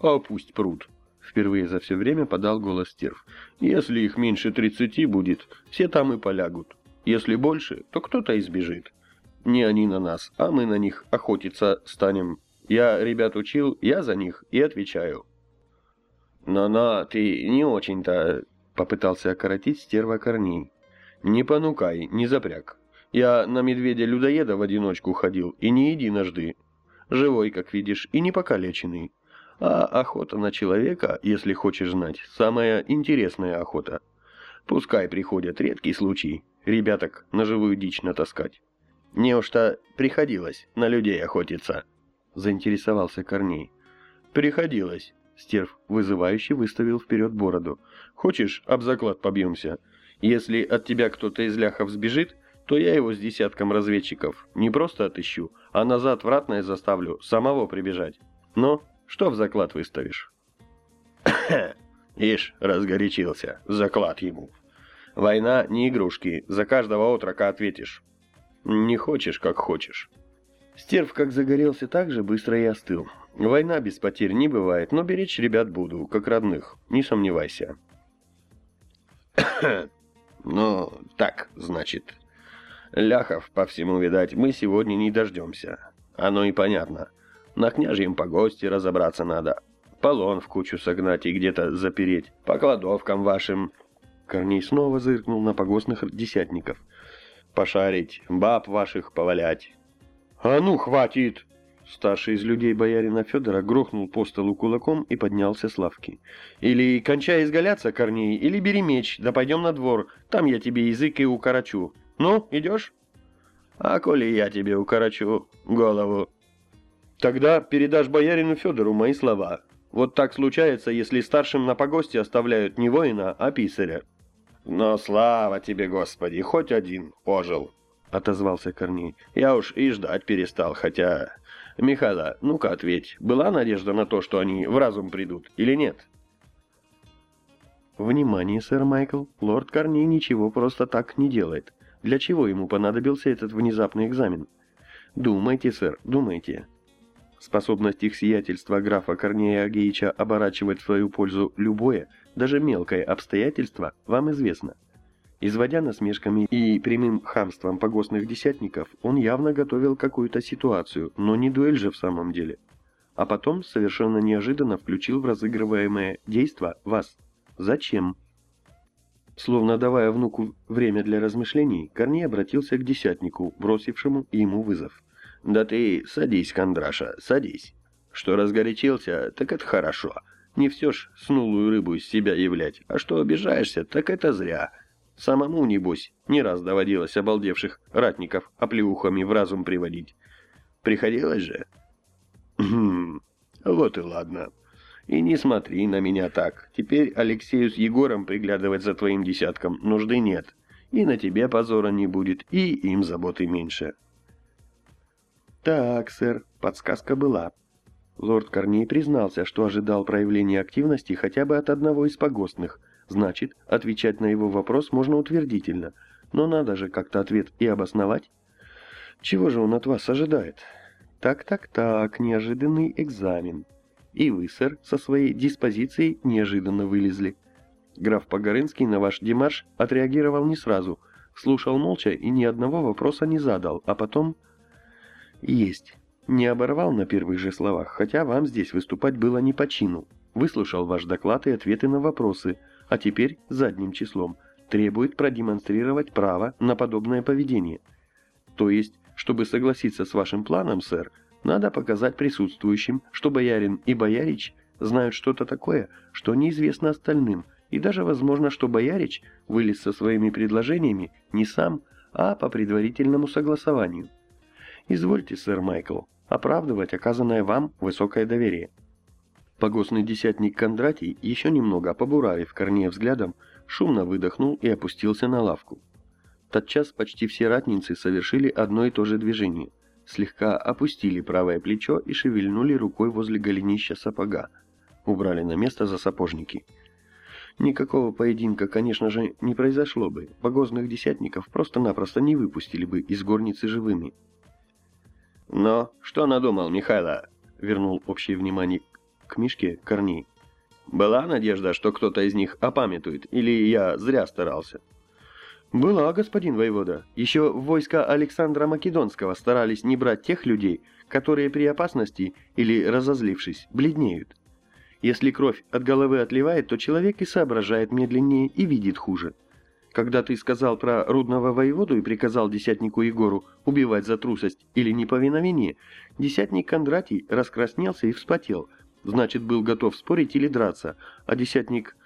А пусть прут. Впервые за все время подал голос стерв. Если их меньше 30 будет, все там и полягут. Если больше, то кто-то избежит. Не они на нас, а мы на них охотиться станем. Я ребят учил, я за них и отвечаю. «Но-но, ты не очень-то Попытался окоротить стерва корней. «Не понукай, не запряг. Я на медведя-людоеда в одиночку ходил, и не единожды. Живой, как видишь, и не покалеченный. А охота на человека, если хочешь знать, самая интересная охота. Пускай приходят редкий случай, ребяток на живую дичь натаскать. Неужто приходилось на людей охотиться?» Заинтересовался Корней. «Приходилось», Стерв вызывающе выставил вперед бороду. «Хочешь, об заклад побьемся? Если от тебя кто-то из ляхов сбежит, то я его с десятком разведчиков не просто отыщу, а назад вратное заставлю самого прибежать. Но что в заклад выставишь?» «Ишь, разгорячился. Заклад ему. Война не игрушки, за каждого отрока ответишь. Не хочешь, как хочешь». Стерв как загорелся так же быстро и остыл. Война без потерь не бывает, но беречь ребят буду, как родных, не сомневайся. Ну, так, значит. Ляхов, по всему, видать, мы сегодня не дождемся. Оно и понятно. На княжьем погосте разобраться надо. Полон в кучу согнать и где-то запереть. По кладовкам вашим. Корней снова зыркнул на погостных десятников. Пошарить, баб ваших повалять. «А ну, хватит!» Старший из людей боярина Федора грохнул по столу кулаком и поднялся с лавки. «Или кончай изгаляться, Корней, или бери меч, да пойдем на двор, там я тебе язык и укорочу. Ну, идешь?» «А коли я тебе укорочу голову?» «Тогда передашь боярину Федору мои слова. Вот так случается, если старшим на погосте оставляют не воина, а писаря». «Но слава тебе, Господи, хоть один ожил!» — отозвался Корней. «Я уж и ждать перестал, хотя Михайло, ну-ка ответь, была надежда на то, что они в разум придут, или нет? Внимание, сэр Майкл, лорд Корней ничего просто так не делает. Для чего ему понадобился этот внезапный экзамен? Думайте, сэр, думайте. Способность их сиятельства графа Корнея Агеича оборачивать в свою пользу любое, даже мелкое обстоятельство, вам известно. Изводя насмешками и прямым хамством погостных десятников, он явно готовил какую-то ситуацию, но не дуэль же в самом деле. А потом совершенно неожиданно включил в разыгрываемое действо вас. Зачем? Словно давая внуку время для размышлений, Корней обратился к десятнику, бросившему ему вызов. «Да ты садись, Кондраша, садись. Что разгорячился, так это хорошо. Не все ж снулую рыбу из себя являть, а что обижаешься, так это зря». Самому, небось, не раз доводилось обалдевших ратников оплеухами в разум приводить. Приходилось же? Хм, вот и ладно. И не смотри на меня так. Теперь Алексею с Егором приглядывать за твоим десятком нужды нет. И на тебе позора не будет, и им заботы меньше. Так, сэр, подсказка была. Лорд Корней признался, что ожидал проявления активности хотя бы от одного из погостных – Значит, отвечать на его вопрос можно утвердительно, но надо же как-то ответ и обосновать. Чего же он от вас ожидает? Так-так-так, неожиданный экзамен. И вы, сэр, со своей диспозицией неожиданно вылезли. Граф Погорынский на ваш демарш отреагировал не сразу, слушал молча и ни одного вопроса не задал, а потом... Есть. Не оборвал на первых же словах, хотя вам здесь выступать было не по чину. Выслушал ваш доклад и ответы на вопросы – а теперь задним числом требует продемонстрировать право на подобное поведение. То есть, чтобы согласиться с вашим планом, сэр, надо показать присутствующим, что боярин и боярич знают что-то такое, что неизвестно остальным, и даже возможно, что боярич вылез со своими предложениями не сам, а по предварительному согласованию. Извольте, сэр Майкл, оправдывать оказанное вам высокое доверие. Погостный десятник Кондратий, еще немного побуравив Корнея взглядом, шумно выдохнул и опустился на лавку. Тотчас почти все ратницы совершили одно и то же движение. Слегка опустили правое плечо и шевельнули рукой возле голенища сапога. Убрали на место за сапожники. Никакого поединка, конечно же, не произошло бы. Погостных десятников просто-напросто не выпустили бы из горницы живыми. «Но что надумал Михайло?» — вернул общее внимание к Мишке Корней. «Была надежда, что кто-то из них опамятует, или я зря старался?» «Была, господин воевода. Еще войска Александра Македонского старались не брать тех людей, которые при опасности или разозлившись бледнеют. Если кровь от головы отливает, то человек и соображает медленнее и видит хуже. Когда ты сказал про рудного воеводу и приказал десятнику Егору убивать за трусость или неповиновение, десятник Кондратий раскраснелся и вспотел – Значит, был готов спорить или драться, а десятник,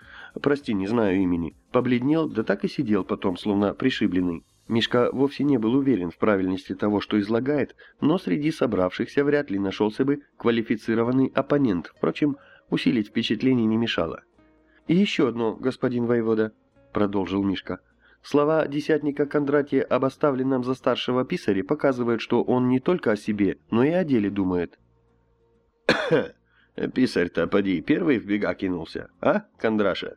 прости, не знаю имени, побледнел, да так и сидел потом, словно пришибленный. Мишка вовсе не был уверен в правильности того, что излагает, но среди собравшихся вряд ли нашелся бы квалифицированный оппонент. Впрочем, усилить впечатление не мешало. «И еще одно, господин воевода», — продолжил Мишка. «Слова десятника Кондратия об оставленном за старшего писаре показывают, что он не только о себе, но и о деле думает». Писарь-то, поди, первый в бега кинулся, а, Кондраша?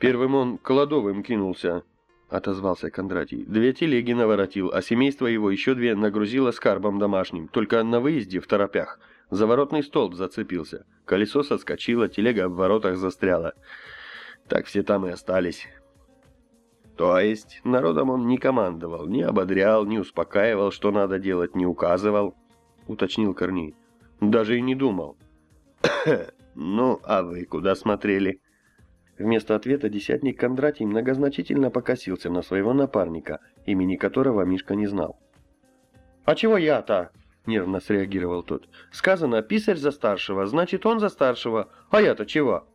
Первым он кладовым кинулся, отозвался Кондратий. Две телеги наворотил, а семейство его еще две нагрузило скарбом домашним, только на выезде в торопях. Заворотный столб зацепился. Колесо соскочило, телега в воротах застряла. Так все там и остались. То есть народом он не командовал, не ободрял, не успокаивал, что надо делать, не указывал, уточнил Корней. Даже и не думал. ну, а вы куда смотрели? Вместо ответа десятник Кондратий многозначительно покосился на своего напарника, имени которого Мишка не знал. «А чего я-то?» — нервно среагировал тот. «Сказано, писарь за старшего, значит, он за старшего. А я-то чего?»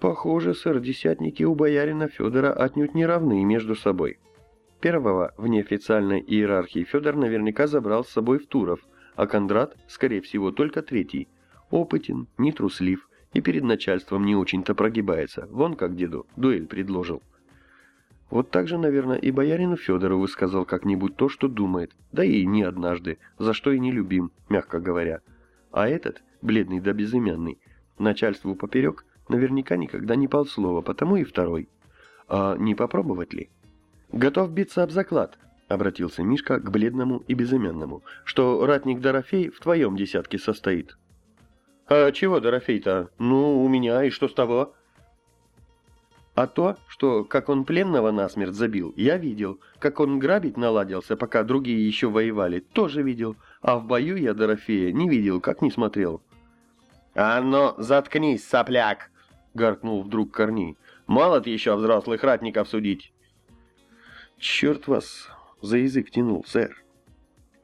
Похоже, сэр, десятники у боярина Федора отнюдь не равны между собой. Первого в неофициальной иерархии Федор наверняка забрал с собой в Туров, а Кондрат, скорее всего, только третий. Опытен, нетруслив и перед начальством не очень-то прогибается. Вон как деду дуэль предложил. Вот так же, наверное, и боярину Федору высказал как-нибудь то, что думает, да и не однажды, за что и не любим, мягко говоря. А этот, бледный да безымянный, начальству поперек, наверняка никогда не полслова, потому и второй. А не попробовать ли? Готов биться об заклад, обратился Мишка к бледному и безымянному, что ратник Дорофей в твоем десятке состоит. А чего Дорофей-то? Ну, у меня, и что с того? А то, что, как он пленного насмерть забил, я видел. Как он грабить наладился, пока другие еще воевали, тоже видел. А в бою я Дорофея не видел, как не смотрел. «А ну, заткнись, сопляк!» — гаркнул вдруг Корней. «Молод еще взрослых ратников судить!» «Черт вас за язык тянул, сэр!»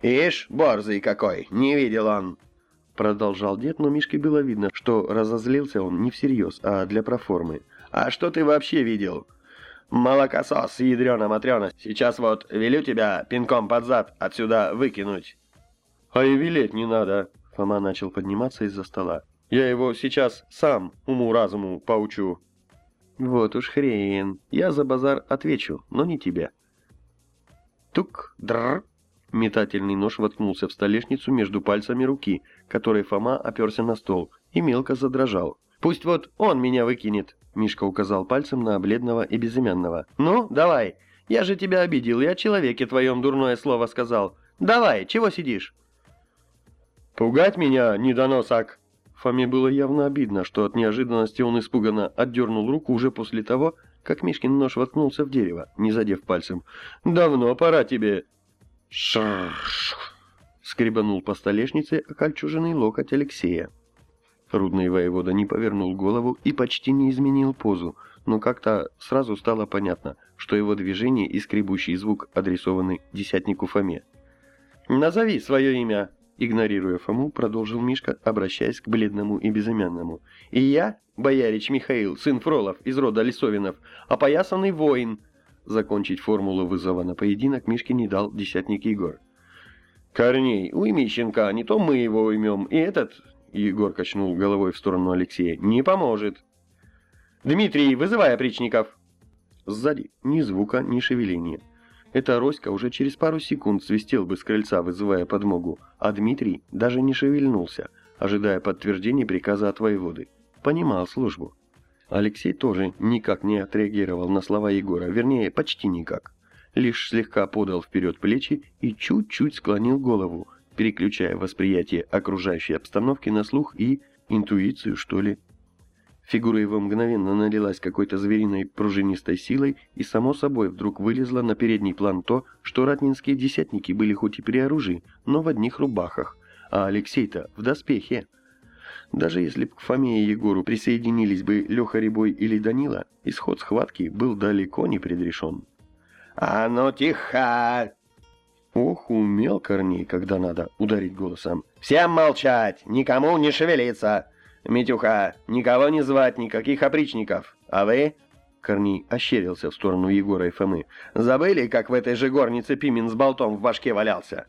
«Ишь, борзый какой! Не видел он!» Продолжал дед, но Мишке было видно, что разозлился он не всерьез, а для проформы. «А что ты вообще видел?» «Молокосос, ядрена-матрена, сейчас вот велю тебя пинком под зад отсюда выкинуть». «А и велеть не надо», — Фома начал подниматься из-за стола. Я его сейчас сам уму-разуму поучу». «Вот уж хрен. Я за базар отвечу, но не тебе». Тук, др. Метательный нож воткнулся в столешницу между пальцами руки, которой Фома оперся на стол, и мелко задрожал. «Пусть вот он меня выкинет», — Мишка указал пальцем на бледного и безымянного. «Ну, давай. Я же тебя обидел, я человеке твоем дурное слово сказал. Давай, чего сидишь?» «Пугать меня, недоносок!» Фоме было явно обидно, что от неожиданности он испуганно отдернул руку уже после того, как Мишкин нож воткнулся в дерево, не задев пальцем. «Давно пора тебе!» «Шарш!» — скребанул по столешнице окольчуженный локоть Алексея. Рудный воевода не повернул голову и почти не изменил позу, но как-то сразу стало понятно, что его движение и скребущий звук адресованы десятнику Фоме. «Назови свое имя!» Игнорируя Фому, продолжил Мишка, обращаясь к бледному и безымянному. «И я, боярич Михаил, сын Фролов из рода Лисовинов, опоясанный воин!» Закончить формулу вызова на поединок Мишке не дал десятник Егор. «Корней, уйми щенка, не то мы его уймем, и этот...» Егор качнул головой в сторону Алексея. «Не поможет!» «Дмитрий, вызывай опричников!» Сзади ни звука, ни шевеления. Эта Роська уже через пару секунд свистел бы с крыльца, вызывая подмогу, а Дмитрий даже не шевельнулся, ожидая подтверждения приказа от воеводы. Понимал службу. Алексей тоже никак не отреагировал на слова Егора, вернее, почти никак. Лишь слегка подал вперед плечи и чуть-чуть склонил голову, переключая восприятие окружающей обстановки на слух и интуицию, что ли. Фигура его мгновенно налилась какой-то звериной пружинистой силой, и само собой вдруг вылезло на передний план то, что ратнинские десятники были хоть и при оружии, но в одних рубахах, а Алексей-то в доспехе. Даже если бы к Фоме и Егору присоединились бы Леха Рябой или Данила, исход схватки был далеко не предрешен. «А ну тихо!» Ох, умел Корней, когда надо ударить голосом. «Всем молчать! Никому не шевелиться! «Митюха, никого не звать, никаких опричников. А вы?» Корней ощерился в сторону Егора и Фомы. «Забыли, как в этой же горнице Пимен с болтом в башке валялся?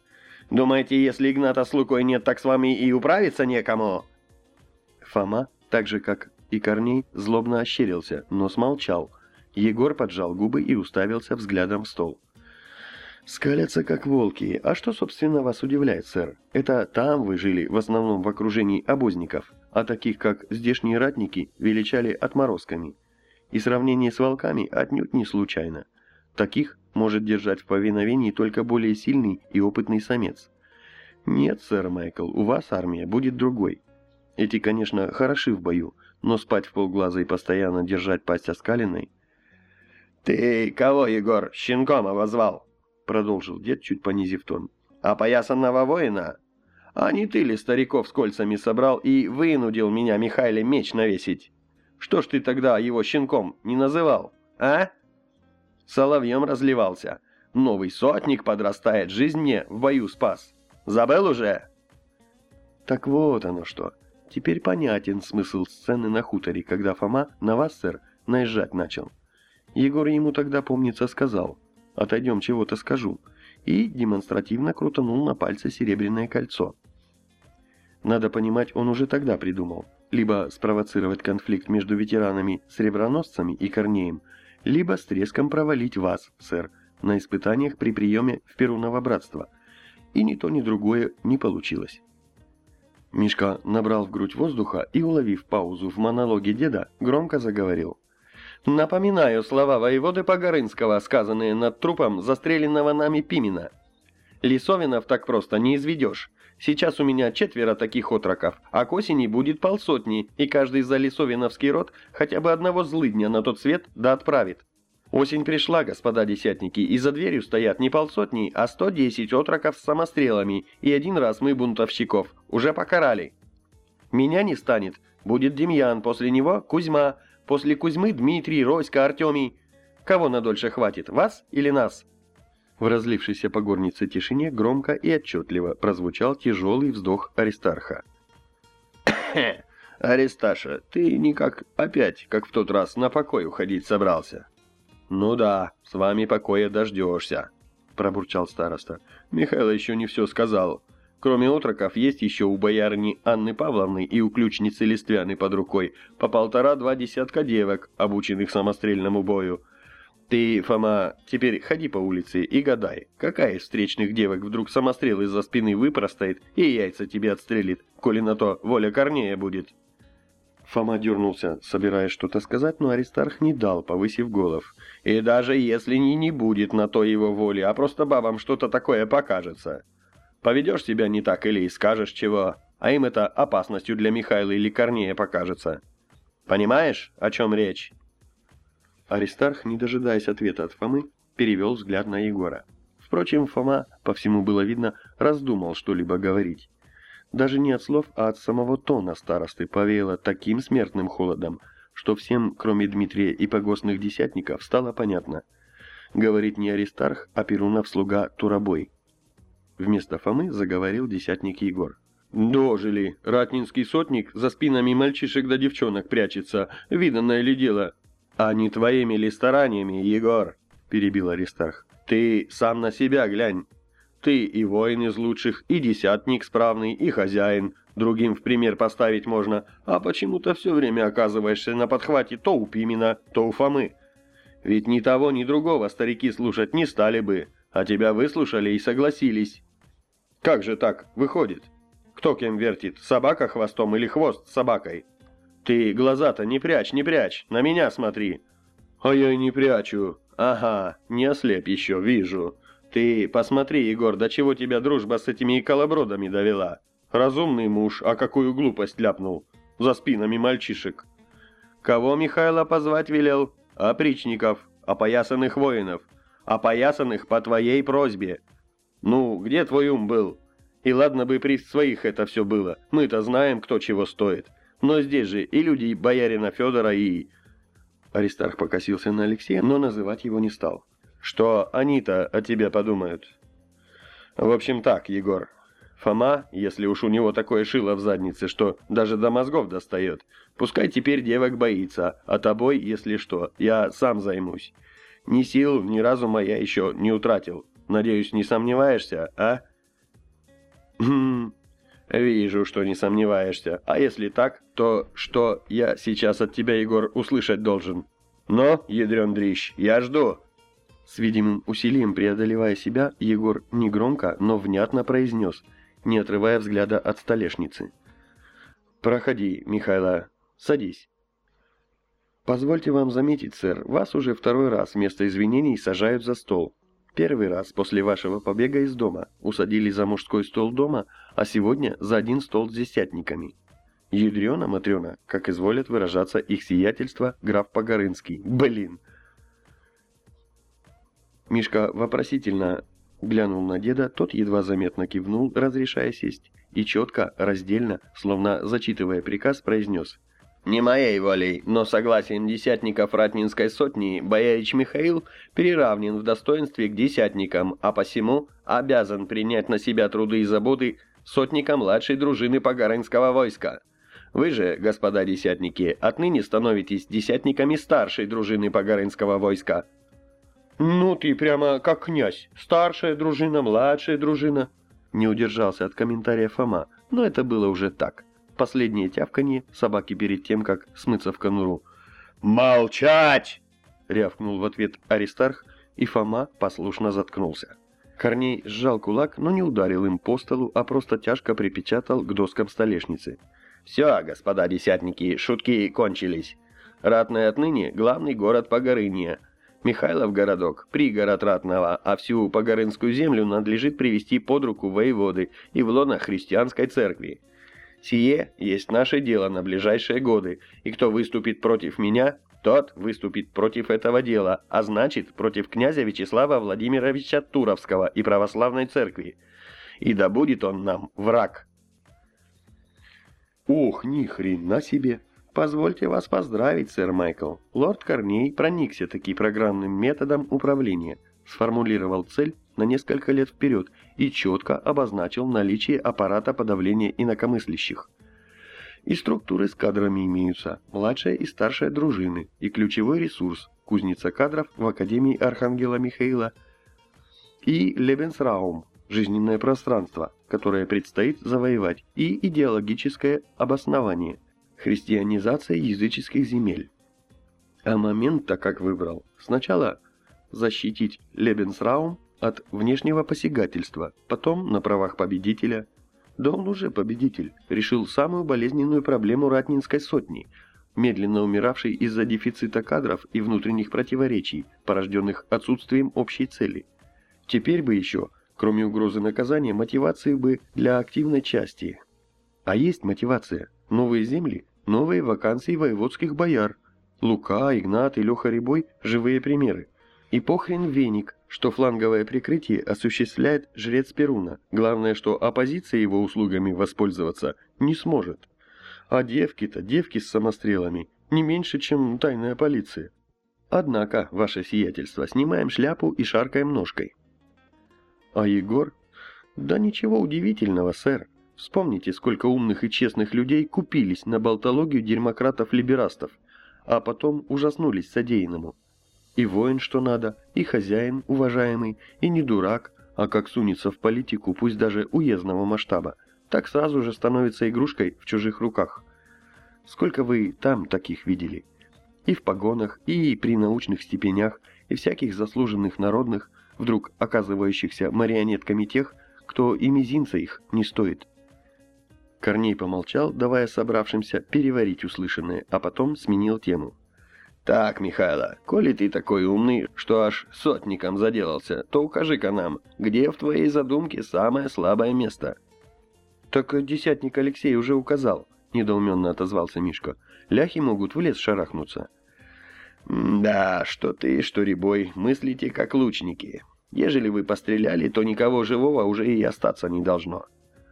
Думаете, если Игната с Лукой нет, так с вами и управиться некому?» Фома, так же как и Корней, злобно ощерился, но смолчал. Егор поджал губы и уставился взглядом в стол. «Скалятся, как волки. А что, собственно, вас удивляет, сэр? Это там вы жили, в основном в окружении обозников а таких как здешние ратники величали отморозками. И сравнение с волками отнюдь не случайно. Таких может держать в повиновении только более сильный и опытный самец. Нет, сэр Майкл, у вас армия будет другой. Эти, конечно, хороши в бою, но спать в полглаза и постоянно держать пасть оскаленной... «Ты кого, Егор, щенком обозвал?» Продолжил дед, чуть понизив тон. «Опоясанного воина? А не ты ли стариков с кольцами собрал и вынудил меня, Михайле, меч навесить? Что ж ты тогда его щенком не называл, а?» Соловьем разливался. Новый сотник подрастает, жизнь мне в бою спас. Забыл уже?» Так вот оно что. Теперь понятен смысл сцены на хуторе, когда Фома на вас, сэр, наезжать начал. Егор ему тогда, помнится, сказал «Отойдем, чего-то скажу», и демонстративно крутанул на пальце серебряное кольцо. Надо понимать, он уже тогда придумал. Либо спровоцировать конфликт между ветеранами-среброносцами и Корнеем, либо с треском провалить вас, сэр, на испытаниях при приеме в Перуново братство. И ни то, ни другое не получилось. Мишка набрал в грудь воздуха и, уловив паузу в монологе деда, громко заговорил. «Напоминаю слова воеводы Погорынского, сказанные над трупом застреленного нами Пимена. Лисовинов так просто не изведешь. Сейчас у меня четверо таких отроков, а к осени будет полсотни, и каждый за лисовиновский род хотя бы одного злыдня на тот свет да отправит. Осень пришла, господа десятники, и за дверью стоят не полсотни, а сто десять отроков с самострелами, и один раз мы бунтовщиков уже покарали. Меня не станет, будет Демьян, после него Кузьма, после Кузьмы Дмитрий, Роська, Артемий. Кого надольше хватит, вас или нас?» В разлившейся по горнице тишине громко и отчетливо прозвучал тяжелый вздох Аристарха. «Аристаша, ты никак опять, как в тот раз, на покой уходить собрался?» «Ну да, с вами покоя дождешься», — пробурчал староста. «Михаил еще не все сказал. Кроме отроков, есть еще у боярни Анны Павловны и у ключницы Листвяны под рукой по полтора-два десятка девок, обученных самострельному бою. Ты, Фома, теперь ходи по улице и гадай, какая из встречных девок вдруг самострел из-за спины выпростает и яйца тебе отстрелит, коли на то воля Корнея будет». Фома дернулся, собираясь что-то сказать, но Аристарх не дал, повысив голов. «И даже если не, не будет на то его воли, а просто бабам что-то такое покажется. Поведешь себя не так или скажешь чего, а им это опасностью для Михаила или Корнея покажется. Понимаешь, о чем речь?» Аристарх, не дожидаясь ответа от Фомы, перевел взгляд на Егора. Впрочем, Фома, по всему было видно, раздумал что-либо говорить. Даже не от слов, а от самого тона старосты повеяло таким смертным холодом, что всем, кроме Дмитрия и погостных десятников, стало понятно. Говорит не Аристарх, а Перунов слуга Турабой. Вместо Фомы заговорил десятник Егор. «Дожили! Ратнинский сотник за спинами мальчишек да девчонок прячется. Виданное ли дело?» «А не твоими ли стараниями, Егор?» – перебил Аристарх. «Ты сам на себя глянь. Ты и воин из лучших, и десятник справный, и хозяин. Другим в пример поставить можно, а почему-то все время оказываешься на подхвате то у Пимена, то у Фомы. Ведь ни того, ни другого старики слушать не стали бы, а тебя выслушали и согласились. Как же так выходит? Кто кем вертит, собака хвостом или хвост собакой? Ты глаза-то не прячь, не прячь, на меня смотри. А я не прячу. Ага, не ослеп еще, вижу. Ты посмотри, Егор, до чего тебя дружба с этими колобродами довела. Разумный муж, а какую глупость ляпнул. За спинами мальчишек. Кого Михайло позвать велел? Опричников, опоясанных воинов. Опоясанных по твоей просьбе. Ну, где твой ум был? И ладно бы при своих это все было. Мы-то знаем, кто чего стоит. Но здесь же и люди боярина Федора, и... Аристарх покосился на Алексея, но называть его не стал. Что они-то о тебе подумают? В общем так, Егор. Фома, если уж у него такое шило в заднице, что даже до мозгов достает, пускай теперь девок боится, а тобой, если что, я сам займусь. Ни сил, ни разума я еще не утратил. Надеюсь, не сомневаешься, а? Хм, вижу, что не сомневаешься. А если так, то что я сейчас от тебя, Егор, услышать должен? Но, ядрен дрищ, я жду. С видимым усилием преодолевая себя, Егор негромко, но внятно произнес, не отрывая взгляда от столешницы. «Проходи, Михайло. Садись». «Позвольте вам заметить, сэр, вас уже второй раз вместо извинений сажают за стол. Первый раз после вашего побега из дома усадили за мужской стол дома, а сегодня за один стол с десятниками. Ядрена, Матрена, как изволят выражаться их сиятельство, граф Погорынский. Блин!» Мишка вопросительно глянул на деда, тот едва заметно кивнул, разрешая сесть, и четко, раздельно, словно зачитывая приказ, произнес «Не моей волей, но согласием десятников Ратнинской сотни боярич Михаил переравнен в достоинстве к десятникам, а посему обязан принять на себя труды и заботы сотника младшей дружины Погорынского войска». Вы же, господа десятники, отныне становитесь десятниками старшей дружины Погорынского войска». «Ну ты прямо как князь. Старшая дружина, младшая дружина». Не удержался от комментария Фома, но это было уже так. Последнее тявканье собаки перед тем, как смыться в конуру. «Молчать!» — рявкнул в ответ Аристарх, и Фома послушно заткнулся. Корней сжал кулак, но не ударил им по столу, а просто тяжко припечатал к доскам столешницы. Все, господа десятники, шутки кончились. Ратный отныне главный город Погорынья. Михайлов городок, пригород Ратного, а всю Погорынскую землю надлежит привести под руку воеводы и в лона христианской церкви. Сие есть наше дело на ближайшие годы, и кто выступит против меня, тот выступит против этого дела, а значит, против князя Вячеслава Владимировича Туровского и православной церкви. И да будет он нам враг. Ох, ни хрена себе! Позвольте вас поздравить, сэр Майкл. Лорд Корней проникся таки программным методом управления, сформулировал цель на несколько лет вперед и четко обозначил наличие аппарата подавления инакомыслящих. И структуры с кадрами имеются, младшая и старшая дружины, и ключевой ресурс, кузница кадров в Академии Архангела Михаила, и Лебенсраум, жизненное пространство, которое предстоит завоевать, и идеологическое обоснование, христианизация языческих земель. А момент-то как выбрал. Сначала защитить Лебенсраум от внешнего посягательства, потом на правах победителя. Да он уже победитель, решил самую болезненную проблему Ратнинской сотни, медленно умиравшей из-за дефицита кадров и внутренних противоречий, порожденных отсутствием общей цели. Теперь бы еще Кроме угрозы наказания, мотивации бы для активной части. А есть мотивация. Новые земли, новые вакансии воеводских бояр. Лука, Игнат и Леха Рябой – живые примеры. И похрен веник, что фланговое прикрытие осуществляет жрец Перуна. Главное, что оппозиция его услугами воспользоваться не сможет. А девки-то, девки с самострелами, не меньше, чем тайная полиция. Однако, ваше сиятельство, снимаем шляпу и шаркаем ножкой. А Егор? Да ничего удивительного, сэр. Вспомните, сколько умных и честных людей купились на болтологию дерьмократов-либерастов, а потом ужаснулись содеянному. И воин что надо, и хозяин уважаемый, и не дурак, а как сунется в политику, пусть даже уездного масштаба, так сразу же становится игрушкой в чужих руках. Сколько вы там таких видели? И в погонах, и при научных степенях, и всяких заслуженных народных, вдруг оказывающихся марионетками тех, кто и мизинца их не стоит. Корней помолчал, давая собравшимся переварить услышанное, а потом сменил тему. «Так, Михайло, коли ты такой умный, что аж сотником заделался, то укажи-ка нам, где в твоей задумке самое слабое место?» «Так десятник Алексей уже указал», — недоуменно отозвался Мишка. «Ляхи могут в лес шарахнуться». «Да, что ты, что Рябой, мыслите как лучники. Ежели вы постреляли, то никого живого уже и остаться не должно.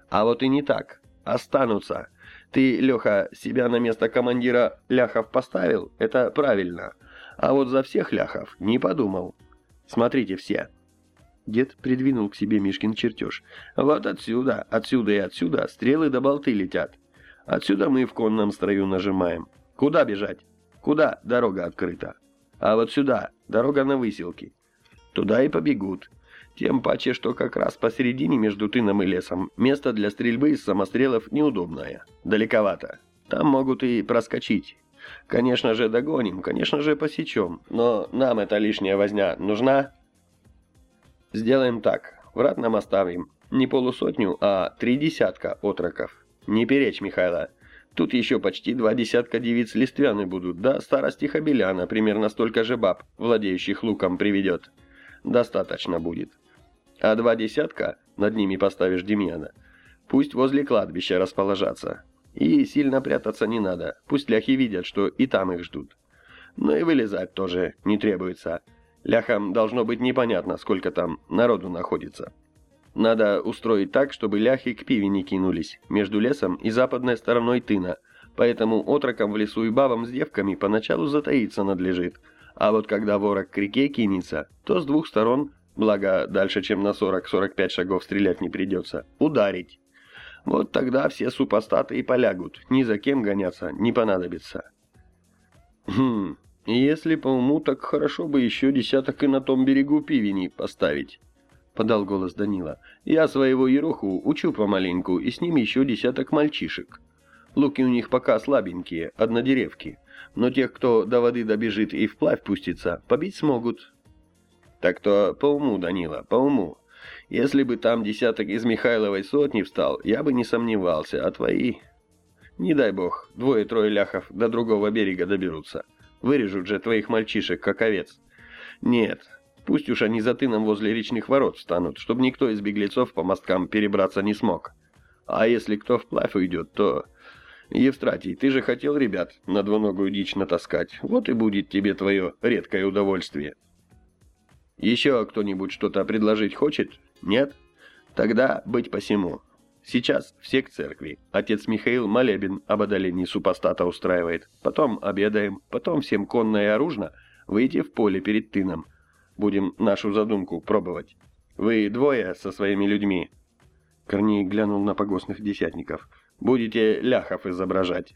А вот и не так. Останутся. Ты, Леха, себя на место командира ляхов поставил? Это правильно. А вот за всех ляхов не подумал. Смотрите все». Дед придвинул к себе Мишкин чертеж. «Вот отсюда, отсюда и отсюда стрелы до болты летят. Отсюда мы в конном строю нажимаем. Куда бежать?» Куда дорога открыта? А вот сюда, дорога на выселки. Туда и побегут. Тем паче, что как раз посередине между тыном и лесом место для стрельбы из самострелов неудобное. Далековато. Там могут и проскочить. Конечно же догоним, конечно же посечем, но нам эта лишняя возня нужна? Сделаем так. Врат нам оставим не полусотню, а три десятка отроков. Не перечь, Михайло. Тут еще почти два десятка девиц листвяны будут, да старости Хабеляна, примерно столько же баб, владеющих луком, приведет. Достаточно будет. А два десятка, над ними поставишь Демьяна, пусть возле кладбища расположатся. И сильно прятаться не надо, пусть ляхи видят, что и там их ждут. Но и вылезать тоже не требуется. Ляхам должно быть непонятно, сколько там народу находится. Надо устроить так, чтобы ляхи к пиве не кинулись, между лесом и западной стороной тына, поэтому отрокам в лесу и бабам с девками поначалу затаиться надлежит, а вот когда ворог к реке кинется, то с двух сторон, благо дальше, чем на 40-45 шагов стрелять не придется, ударить. Вот тогда все супостаты и полягут, ни за кем гоняться не понадобится. Хм, если по уму, так хорошо бы еще десяток и на том берегу пивени поставить. Подал голос Данила. Я своего Ероху учу помаленьку, и с ним еще десяток мальчишек. Луки у них пока слабенькие, однодеревки. Но тех, кто до воды добежит и вплавь пустится, побить смогут. Так то по уму, Данила, по уму. Если бы там десяток из Михайловой сотни встал, я бы не сомневался, а твои... Не дай бог, двое-трое ляхов до другого берега доберутся. Вырежут же твоих мальчишек, как овец. Нет, пусть уж они за тыном возле речных ворот встанут, чтобы никто из беглецов по мосткам перебраться не смог. А если кто вплавь уйдет, то... Евстратий, ты же хотел ребят на двуногую дичь натаскать. Вот и будет тебе твое редкое удовольствие. Еще кто-нибудь что-то предложить хочет? Нет? Тогда быть посему. Сейчас все к церкви. Отец Михаил молебен об одолении супостата устраивает. Потом обедаем, потом всем конно и оружно выйти в поле перед тыном. Будем нашу задумку пробовать. Вы двое со своими людьми. Корней глянул на погостных десятников. Будете ляхов изображать.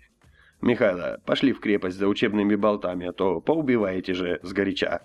Михайло, пошли в крепость за учебными болтами, а то поубиваете же сгоряча.